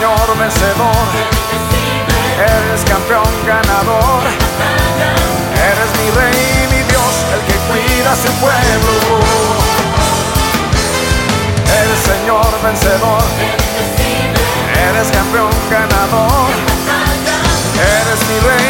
Señor vencedor. Eres campeón ganador. Eres mi rey, mi Dios, el que cuida a su pueblo. Eres Señor vencedor. Eres campeón ganador. Eres mi rey.